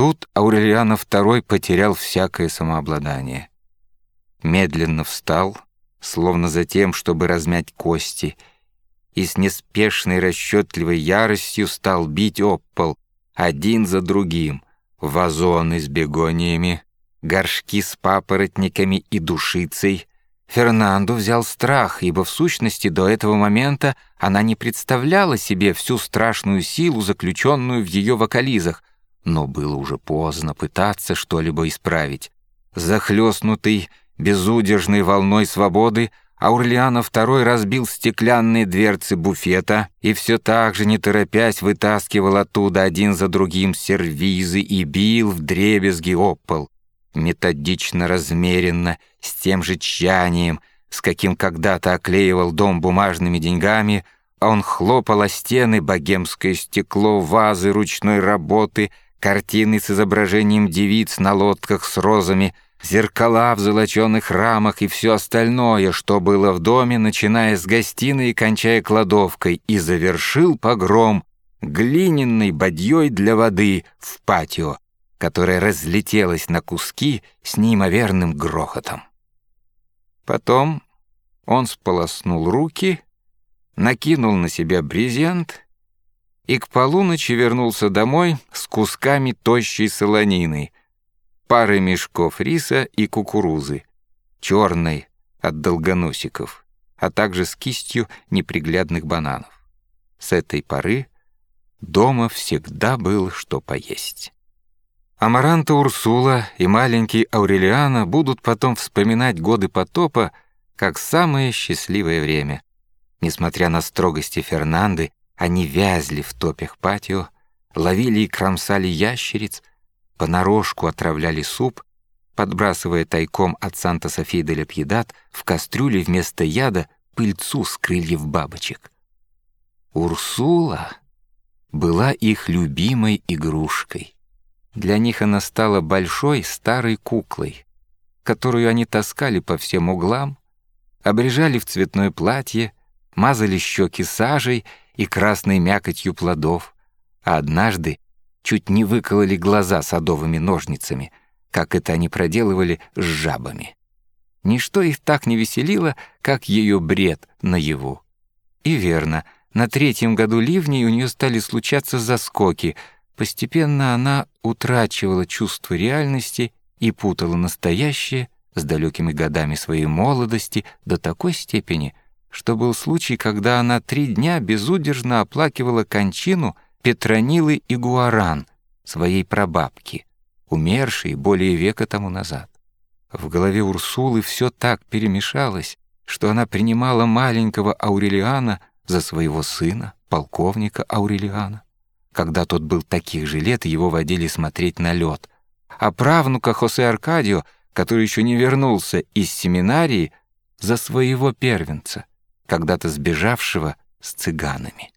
Тут Аурелиано II потерял всякое самообладание. Медленно встал, словно за тем, чтобы размять кости, и с неспешной расчетливой яростью стал бить об один за другим, вазоны с бегониями, горшки с папоротниками и душицей. Фернандо взял страх, ибо в сущности до этого момента она не представляла себе всю страшную силу, заключенную в ее вокализах, но было уже поздно пытаться что-либо исправить. Захлестнутый безудержной волной свободы, Аурлиано II разбил стеклянные дверцы буфета и все так же, не торопясь, вытаскивал оттуда один за другим сервизы и бил в дребезги об пол. Методично, размеренно, с тем же тщанием, с каким когда-то оклеивал дом бумажными деньгами, он хлопал о стены богемское стекло, вазы ручной работы, картины с изображением девиц на лодках с розами — зеркала в золоченых рамах и все остальное, что было в доме, начиная с гостиной и кончая кладовкой, и завершил погром глиняной бадьей для воды в патио, которая разлетелась на куски с неимоверным грохотом. Потом он сполоснул руки, накинул на себя брезент и к полуночи вернулся домой с кусками тощей солонины — пары мешков риса и кукурузы, черной от долгоносиков, а также с кистью неприглядных бананов. С этой поры дома всегда был что поесть. Амаранта Урсула и маленький Аурелиана будут потом вспоминать годы потопа как самое счастливое время. Несмотря на строгости Фернанды, они вязли в топях патио, ловили и кромсали ящериц, понарошку отравляли суп, подбрасывая тайком от Санта-Софии де Лепьедат в кастрюле вместо яда пыльцу с крыльев бабочек. Урсула была их любимой игрушкой. Для них она стала большой старой куклой, которую они таскали по всем углам, обрежали в цветное платье, мазали щеки сажей и красной мякотью плодов, а однажды чуть не выкололи глаза садовыми ножницами, как это они проделывали с жабами. Ничто их так не веселило, как ее бред наяву. И верно, на третьем году ливней у нее стали случаться заскоки. Постепенно она утрачивала чувство реальности и путала настоящее с далекими годами своей молодости до такой степени, что был случай, когда она три дня безудержно оплакивала кончину — Петронилы и Гуаран, своей прабабки, умершей более века тому назад. В голове Урсулы все так перемешалось, что она принимала маленького Аурелиана за своего сына, полковника Аурелиана. Когда тот был таких же лет, его водили смотреть на лед. А правнука Хосе Аркадио, который еще не вернулся из семинарии, за своего первенца, когда-то сбежавшего с цыганами.